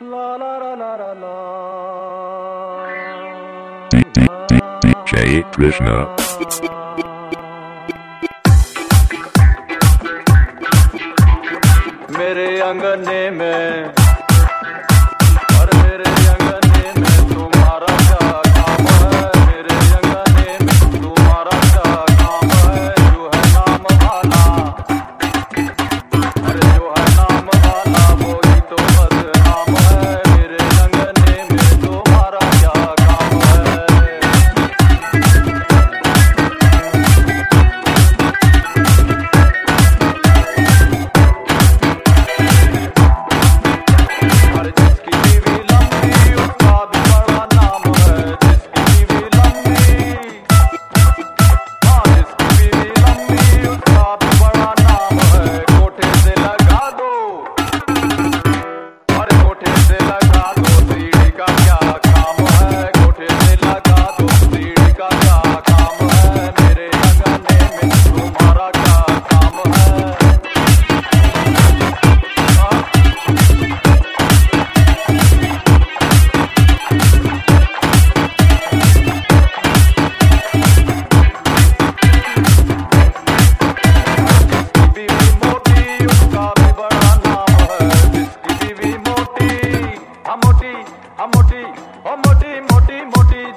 La la la la la la. DJ Krishna. मेरे अंगने में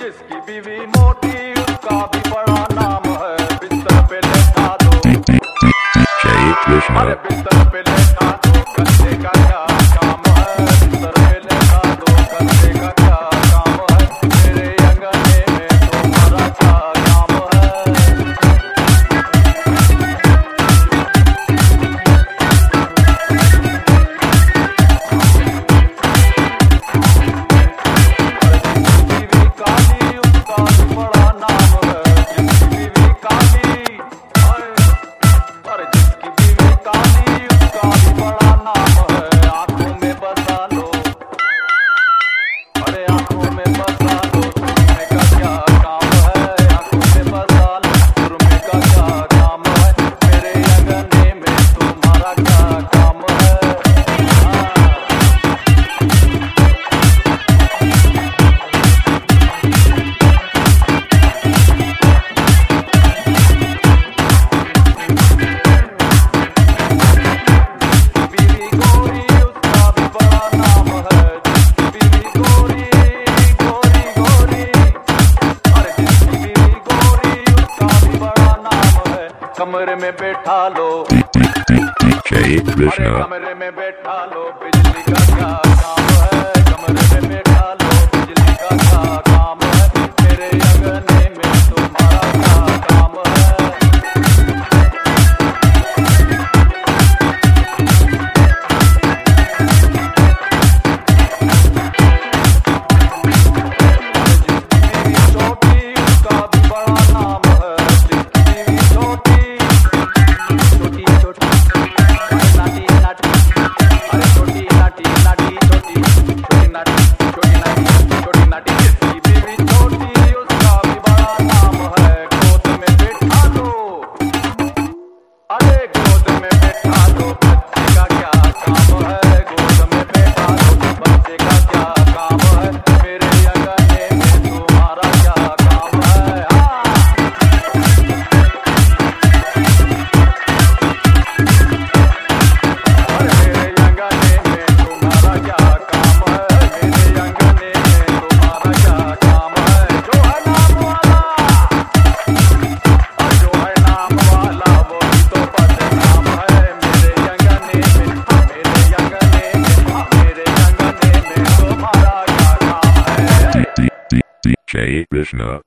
जिसकी बीवी मोटी उसका भी बड़ा नाम है बिस्तर पे लेटा दो। अरे बिस्तर पे कमरे में बैठा लो कमरे में Jay Krishna